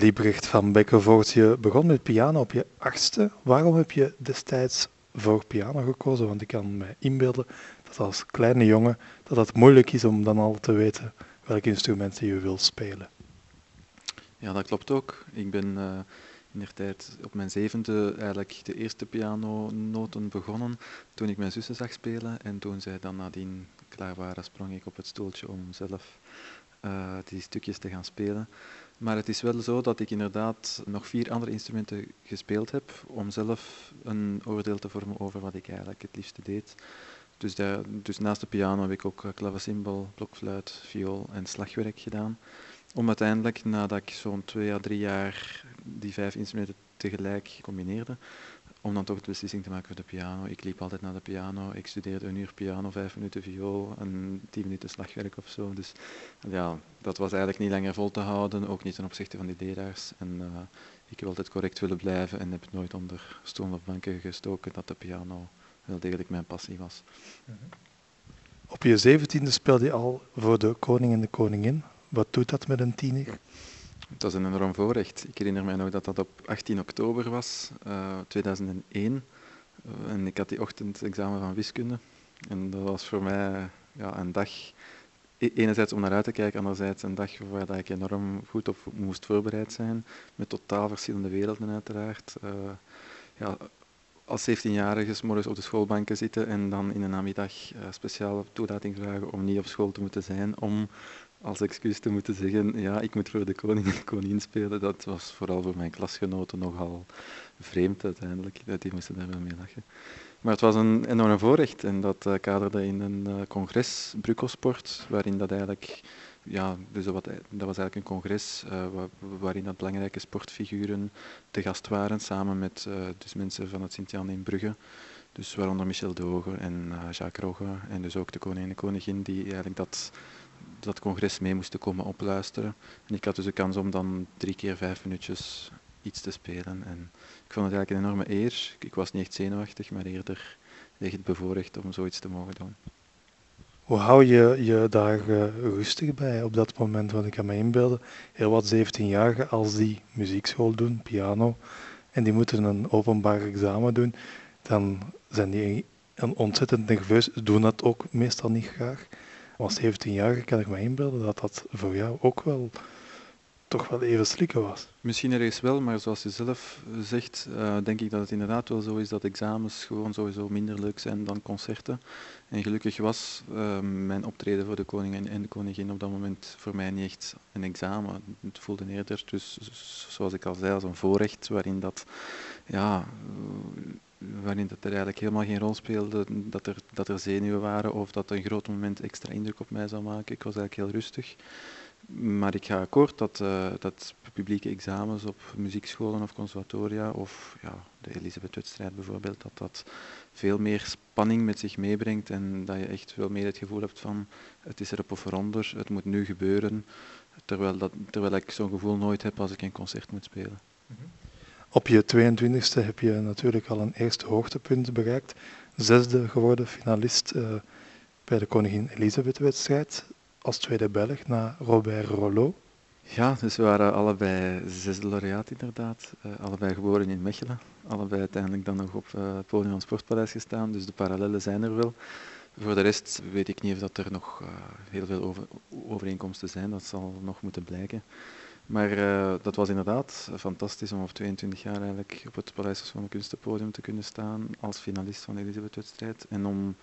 Liebrecht van Bekkenvoort, je begon met piano op je achtste. Waarom heb je destijds voor piano gekozen? Want ik kan me inbeelden dat als kleine jongen dat het moeilijk is om dan al te weten welk instrument je wil spelen. Ja, dat klopt ook. Ik ben uh, in der tijd op mijn zevende eigenlijk de eerste pianonoten begonnen toen ik mijn zussen zag spelen. En toen zij dan nadien klaar waren, sprong ik op het stoeltje om zelf uh, die stukjes te gaan spelen. Maar het is wel zo dat ik inderdaad nog vier andere instrumenten gespeeld heb om zelf een oordeel te vormen over wat ik eigenlijk het liefste deed. Dus, dus naast de piano heb ik ook klavecimbal, blokfluit, viool en slagwerk gedaan. Om uiteindelijk, nadat ik zo'n twee à drie jaar die vijf instrumenten tegelijk combineerde, om dan toch de beslissing te maken voor de piano. Ik liep altijd naar de piano, ik studeerde een uur piano, vijf minuten viool en tien minuten slagwerk of zo. Dus ja, dat was eigenlijk niet langer vol te houden, ook niet ten opzichte van die leraars. En uh, ik heb altijd correct willen blijven en heb nooit onder stoel of banken gestoken dat de piano wel degelijk mijn passie was. Op je zeventiende speelde je al voor de koning en de koningin. Wat doet dat met een tiener? Het was een enorm voorrecht. Ik herinner mij nog dat dat op 18 oktober was, uh, 2001. Uh, en ik had die ochtend examen van wiskunde. En dat was voor mij ja, een dag, e-, enerzijds om naar uit te kijken, anderzijds een dag waar ik enorm goed op moest voorbereid zijn. Met totaal verschillende werelden uiteraard. Uh, ja, als 17-jarige morgens op de schoolbanken zitten en dan in de namiddag speciaal toelating vragen om niet op school te moeten zijn, om als excuus te moeten zeggen, ja, ik moet voor de koning en de koningin spelen, dat was vooral voor mijn klasgenoten nogal vreemd uiteindelijk. Die moesten daar wel mee lachen. Maar het was een enorm voorrecht en dat uh, kaderde in een uh, congres, Brucosport, waarin dat eigenlijk, ja, dus dat, was eigenlijk een congres waarin dat belangrijke sportfiguren te gast waren, samen met dus mensen van het Sint-Jan in Brugge. Dus waaronder Michel Doge en Jacques Rogge en dus ook de koning en de koningin die eigenlijk dat dat congres mee moesten komen opluisteren. En ik had dus de kans om dan drie keer vijf minuutjes iets te spelen. En ik vond het eigenlijk een enorme eer. Ik was niet echt zenuwachtig, maar eerder echt bevoorrecht om zoiets te mogen doen. Hoe hou je je daar uh, rustig bij op dat moment? Want ik kan me inbeelden, heel wat 17-jarigen als die muziekschool doen, piano, en die moeten een openbaar examen doen, dan zijn die ontzettend nerveus, doen dat ook meestal niet graag als 17 jaar kan ik me inbeelden dat dat voor jou ook wel toch wel even slikken was. Misschien ergens wel, maar zoals je zelf zegt, uh, denk ik dat het inderdaad wel zo is dat examens gewoon sowieso minder leuk zijn dan concerten. En gelukkig was uh, mijn optreden voor de koning en de koningin op dat moment voor mij niet echt een examen. Het voelde eerder, dus zoals ik al zei, als een voorrecht waarin dat ja, waarin dat er eigenlijk helemaal geen rol speelde dat er, dat er zenuwen waren of dat een groot moment extra indruk op mij zou maken. Ik was eigenlijk heel rustig. Maar ik ga akkoord dat, uh, dat publieke examens op muziekscholen of conservatoria of ja, de Elisabeth-wedstrijd bijvoorbeeld, dat dat veel meer spanning met zich meebrengt en dat je echt veel meer het gevoel hebt van het is erop of eronder, het moet nu gebeuren, terwijl, dat, terwijl ik zo'n gevoel nooit heb als ik een concert moet spelen. Mhm. Op je 22e heb je natuurlijk al een eerste hoogtepunt bereikt. Zesde geworden finalist uh, bij de Koningin Elisabeth-wedstrijd. Als tweede Belg na Robert Rollo. Ja, dus we waren allebei zesde laureaat inderdaad. Uh, allebei geboren in Mechelen. Allebei uiteindelijk dan nog op uh, het podium van Sportpaleis gestaan. Dus de parallellen zijn er wel. Voor de rest weet ik niet of dat er nog heel veel over, overeenkomsten zijn. Dat zal nog moeten blijken. Maar uh, dat was inderdaad fantastisch om op 22 jaar eigenlijk op het Paleis van de Kunstenpodium te kunnen staan als finalist van de Elisabeth-wedstrijd. En om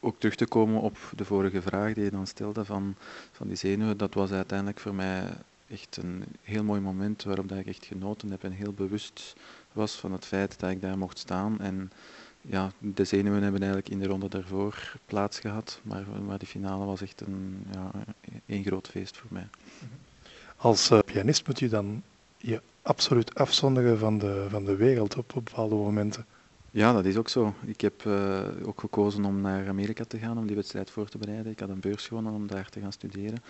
ook terug te komen op de vorige vraag die je dan stelde van, van die zenuwen, dat was uiteindelijk voor mij echt een heel mooi moment waarop dat ik echt genoten heb en heel bewust was van het feit dat ik daar mocht staan. En ja, de zenuwen hebben eigenlijk in de ronde daarvoor plaats gehad, maar, maar die finale was echt een, ja, een groot feest voor mij. Als uh, pianist moet je dan je absoluut afzonderen van de, van de wereld op, bepaalde momenten. Ja, dat is ook zo. Ik heb uh, ook gekozen om naar Amerika te gaan om die wedstrijd voor te bereiden. Ik had een beurs gewonnen om daar te gaan studeren.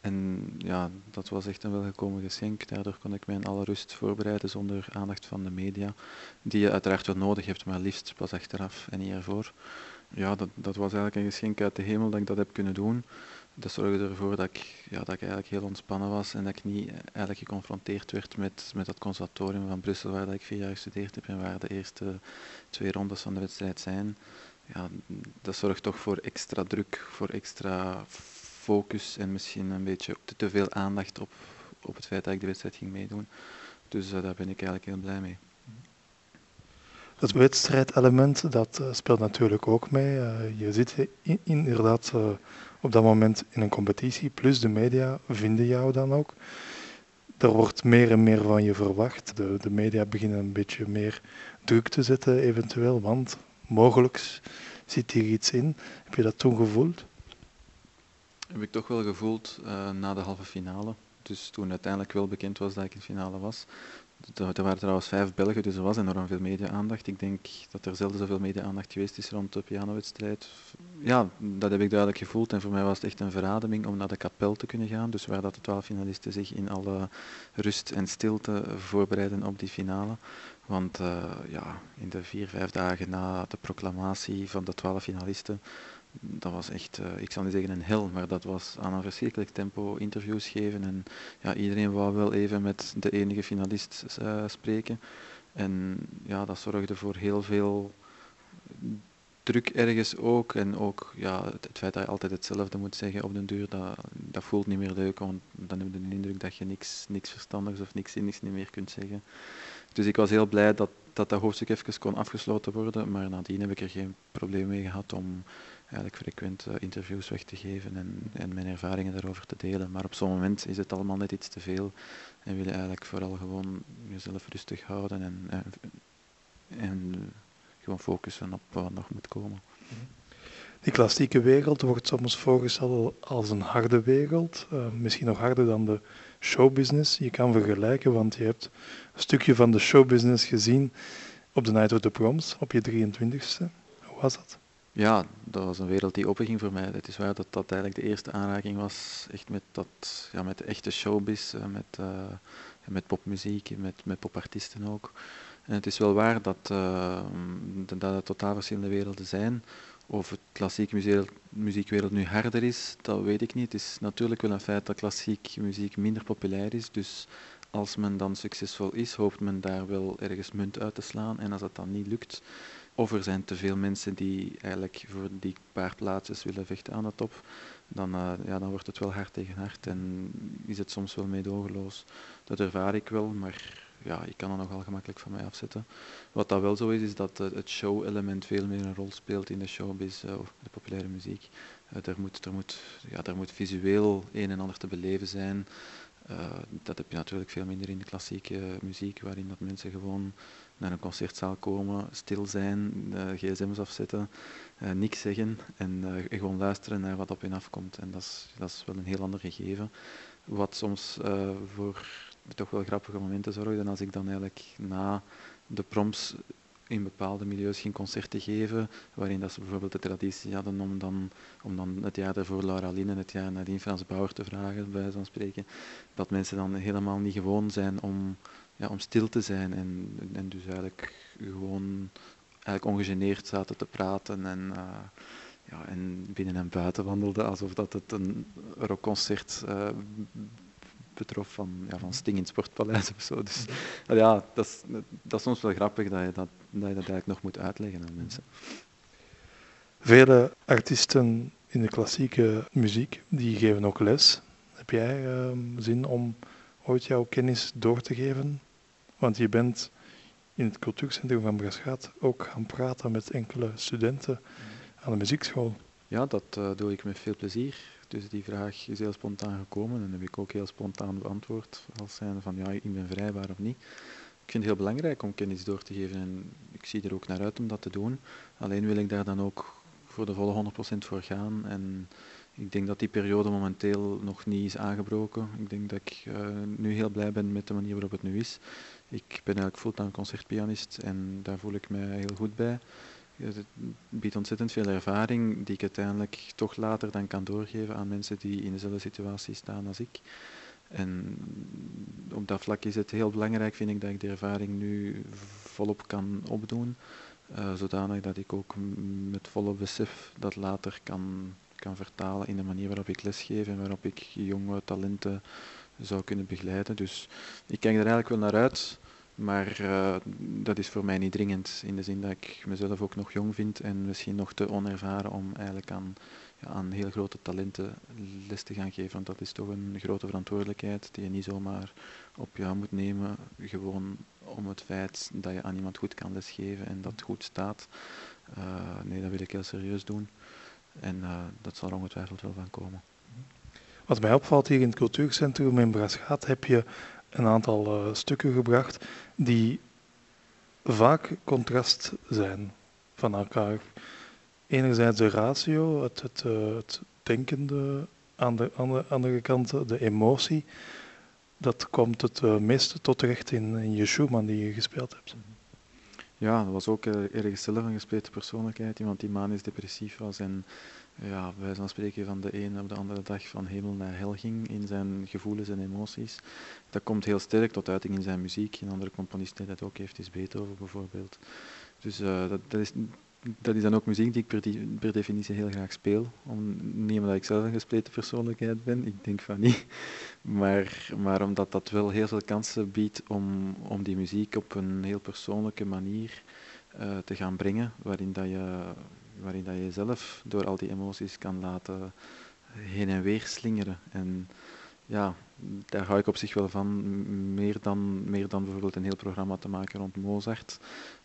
En ja, dat was echt een welgekomen geschenk. Daardoor kon ik mij in alle rust voorbereiden zonder aandacht van de media, die je uiteraard wel nodig hebt, maar liefst pas achteraf en niet ervoor. Ja, dat, dat was eigenlijk een geschenk uit de hemel dat ik dat heb kunnen doen dat zorgde ervoor dat ik, ja, dat ik eigenlijk heel ontspannen was en dat ik niet eigenlijk geconfronteerd werd met, met dat conservatorium van Brussel waar ik vier jaar gestudeerd heb en waar de eerste twee rondes van de wedstrijd zijn. Ja, dat zorgt toch voor extra druk, voor extra focus en misschien een beetje te, veel aandacht op, op het feit dat ik de wedstrijd ging meedoen. Dus uh, daar ben ik eigenlijk heel blij mee. Het wedstrijdelement dat uh, speelt natuurlijk ook mee. Uh, je zit in, inderdaad op dat moment in een competitie, plus de media vinden jou dan ook. Er wordt meer en meer van je verwacht. De, de media beginnen een beetje meer druk te zetten, eventueel, want mogelijk zit hier iets in. Heb je dat toen gevoeld? Heb ik toch wel gevoeld na de halve finale. Dus toen uiteindelijk wel bekend was dat ik in de finale was, er waren trouwens vijf Belgen, dus er was enorm veel media-aandacht. Ik denk dat er zelden zoveel media-aandacht geweest is rond de pianowedstrijd. Ja, dat heb ik duidelijk gevoeld en voor mij was het echt een verademing om naar de kapel te kunnen gaan. Dus waar dat de twaalf finalisten zich in alle rust en stilte voorbereiden op die finale. Want uh, ja, in de vier, vijf dagen na de proclamatie van de twaalf finalisten dat was echt, uh, ik zal niet zeggen een hel, maar dat was aan een verschrikkelijk tempo interviews geven. En ja, iedereen wou wel even met de enige finalist uh, spreken. En ja, dat zorgde voor heel veel druk ergens ook. En ook ja, het, het, feit dat je altijd hetzelfde moet zeggen op den duur, dat, dat voelt niet meer leuk. Want dan heb je de indruk dat je niks, niks verstandigs of niks zinnigs niet meer kunt zeggen. Dus ik was heel blij dat dat, dat hoofdstuk even kon afgesloten worden. Maar nadien heb ik er geen probleem mee gehad om eigenlijk frequent uh, interviews weg te geven en, en mijn ervaringen daarover te delen. Maar op zo'n moment is het allemaal net iets te veel en wil je eigenlijk vooral gewoon jezelf rustig houden en, en, gewoon focussen op wat nog moet komen. Die klassieke wereld wordt soms voorgesteld als een harde wereld, uh, misschien nog harder dan de showbusiness. Je kan vergelijken, want je hebt een stukje van de showbusiness gezien op de Night of the Proms op je 23ste. Hoe was dat? Ja, dat was een wereld die openging voor mij. Het is waar dat dat eigenlijk de eerste aanraking was, echt met, dat, ja, met de echte showbiz, eh, met, uh, met popmuziek, met, met popartiesten ook. En het is wel waar dat, uh, dat het totaal verschillende werelden zijn. Of het klassieke muziekwereld nu harder is, dat weet ik niet. Het is natuurlijk wel een feit dat klassiek muziek minder populair is. Dus als men dan succesvol is, hoopt men daar wel ergens munt uit te slaan. En als dat dan niet lukt, of er zijn te veel mensen die eigenlijk voor die paar plaatsjes willen vechten aan de top, dan, uh, ja, dan wordt het wel hard tegen hard en is het soms wel meedogenloos. Dat ervaar ik wel, maar ja, ik kan er nogal gemakkelijk van mij afzetten. Wat dat wel zo is, is dat uh, het show-element veel meer een rol speelt in de showbiz uh, of de populaire muziek. er, moet, er, moet, ja, er moet visueel een en ander te beleven zijn. dat heb je natuurlijk veel minder in de klassieke muziek, waarin dat mensen gewoon naar een concertzaal komen, stil zijn, gsm's afzetten, uh, niks zeggen en uh, gewoon luisteren naar wat op hen afkomt. En dat is, dat is wel een heel ander gegeven. Wat soms uh, voor toch wel grappige momenten zorgde. Als ik dan eigenlijk na de proms in bepaalde milieus ging concerten geven, waarin dat ze bijvoorbeeld de traditie hadden om dan, om dan het jaar daarvoor Laura Lin en het jaar nadien Frans Bauer te vragen, bij van spreken, dat mensen dan helemaal niet gewoon zijn om ja, om stil te zijn en, en dus eigenlijk gewoon eigenlijk ongegeneerd zaten te praten en, uh, ja, en binnen en buiten wandelden alsof dat het een rockconcert uh, betrof van, ja, van Sting in het Sportpaleis of zo. Dus ja, dat is, dat is soms wel grappig dat je dat, dat je dat eigenlijk nog moet uitleggen aan mensen. Vele artiesten in de klassieke muziek, die geven ook les. Heb jij uh, zin om ooit jouw kennis door te geven want je bent in het cultuurcentrum van Braschaat ook gaan praten met enkele studenten aan de muziekschool. Ja, dat uh, doe ik met veel plezier. Dus die vraag is heel spontaan gekomen en heb ik ook heel spontaan beantwoord. Als zijn van ja, ik ben vrijbaar of niet. Ik vind het heel belangrijk om kennis door te geven en ik zie er ook naar uit om dat te doen. Alleen wil ik daar dan ook voor de volle 100% voor gaan. En ik denk dat die periode momenteel nog niet is aangebroken. Ik denk dat ik uh, nu heel blij ben met de manier waarop het nu is. Ik ben eigenlijk fulltime concertpianist en daar voel ik mij heel goed bij. Het biedt ontzettend veel ervaring die ik uiteindelijk toch later dan kan doorgeven aan mensen die in dezelfde situatie staan als ik. En op dat vlak is het heel belangrijk, vind ik, dat ik de ervaring nu volop kan opdoen. Uh, zodanig dat ik ook met volle besef dat later kan, kan vertalen in de manier waarop ik lesgeef en waarop ik jonge talenten zou kunnen begeleiden. Dus ik kijk er eigenlijk wel naar uit, maar uh, dat is voor mij niet dringend. In de zin dat ik mezelf ook nog jong vind en misschien nog te onervaren om eigenlijk aan, ja, aan heel grote talenten les te gaan geven. Want dat is toch een grote verantwoordelijkheid die je niet zomaar op jou moet nemen. Gewoon om het feit dat je aan iemand goed kan lesgeven en dat goed staat. Uh, nee, dat wil ik heel serieus doen. En uh, dat zal er ongetwijfeld wel van komen. Wat mij opvalt hier in het cultuurcentrum in Braschaat heb je een aantal uh, stukken gebracht die vaak contrast zijn van elkaar. Enerzijds de ratio, het, het, uh, het denkende, aan de, aan de andere kant de emotie. Dat komt het uh, meeste tot recht in, in je Schumann die je gespeeld hebt. Ja, dat was ook ergens zelf een persoonlijkheid. Iemand die manisch depressief was en ja, wij van spreken van de ene op de andere dag van hemel naar hel ging in zijn gevoelens en emoties. Dat komt heel sterk tot uiting in zijn muziek. Een andere componist die dat ook heeft is Beethoven bijvoorbeeld. Dus uh, dat, dat, is, dat is dan ook muziek die ik per, die, per, definitie heel graag speel. Om, niet omdat ik zelf een gespleten persoonlijkheid ben, ik denk van niet. Maar, maar omdat dat wel heel veel kansen biedt om, om die muziek op een heel persoonlijke manier uh, te gaan brengen, waarin dat je waarin dat je jezelf door al die emoties kan laten heen en weer slingeren. En ja, daar hou ik op zich wel van, meer dan, meer dan bijvoorbeeld een heel programma te maken rond Mozart,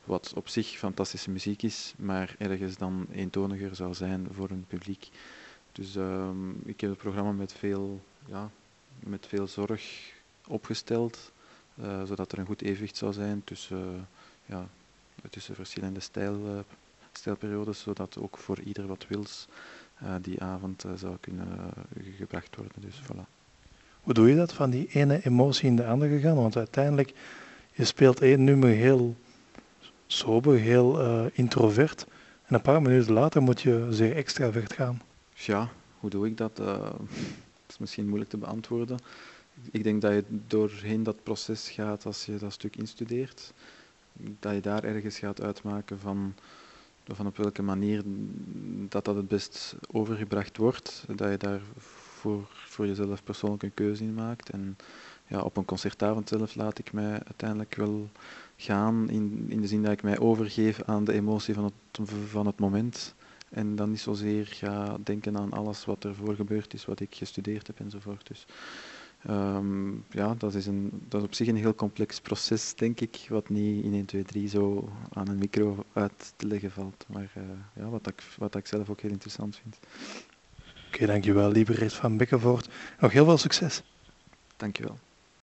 wat op zich fantastische muziek is, maar ergens dan eentoniger zou zijn voor een publiek. Dus um, ik heb het programma met veel, ja, met veel zorg opgesteld, uh, zodat er een goed evenwicht zou zijn tussen, ja, tussen verschillende stijlen stelperiodes, zodat ook voor ieder wat wils uh, die avond uh, zou kunnen uh, gebracht worden. Dus voilà. Hoe doe je dat van die ene emotie in de andere gaan? Want uiteindelijk, je speelt één nummer heel sober, heel introvert. En een paar minuten later moet je zeer extravert gaan. Ja, hoe doe ik dat? dat is misschien moeilijk te beantwoorden. Ik denk dat je doorheen dat proces gaat als je dat stuk instudeert. Dat je daar ergens gaat uitmaken van van op welke manier dat dat het best overgebracht wordt, dat je daar voor, voor jezelf persoonlijk een keuze in maakt. En ja, op een concertavond zelf laat ik mij uiteindelijk wel gaan, in, in de zin dat ik mij overgeef aan de emotie van het, van het moment. En dan niet zozeer ga denken aan alles wat ervoor gebeurd is, wat ik gestudeerd heb enzovoort. Dus Um, ja, dat is, een, dat is op zich een heel complex proces, denk ik, wat niet in 1, 2, 3 zo aan een micro uit te leggen valt. Maar uh, ja, wat, ik, wat ik zelf ook heel interessant vind. Oké, okay, dankjewel, lieve Reet van Bekkenvoort. Nog heel veel succes. Dankjewel.